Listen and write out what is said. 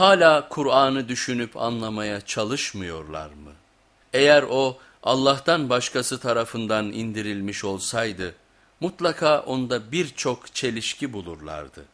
Hala Kur'an'ı düşünüp anlamaya çalışmıyorlar mı? Eğer o Allah'tan başkası tarafından indirilmiş olsaydı mutlaka onda birçok çelişki bulurlardı.